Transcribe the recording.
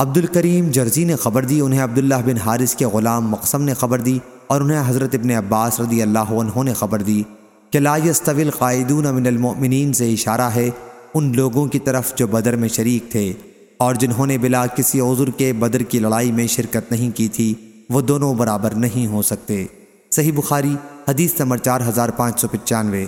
عبد الکریم جرزی نے خبر دی، انہیں عبداللہ بن حارث کے غلام مقسم نے خبر دی اور انہیں حضرت ابن عباس رضی اللہ عنہ نے خبر دی کہ لا یستوی قائدون من المؤمنین سے اشارہ ہے ان لوگوں کی طرف جو بدر میں شریک تھے اور جنہوں نے بلا کسی عذر کے بدر کی لڑائی میں شرکت نہیں کی تھی، وہ دونوں برابر نہیں ہو سکتے۔ صحیح بخاری، حدیث نمبر چار ہزار پانچ سو پچانوے۔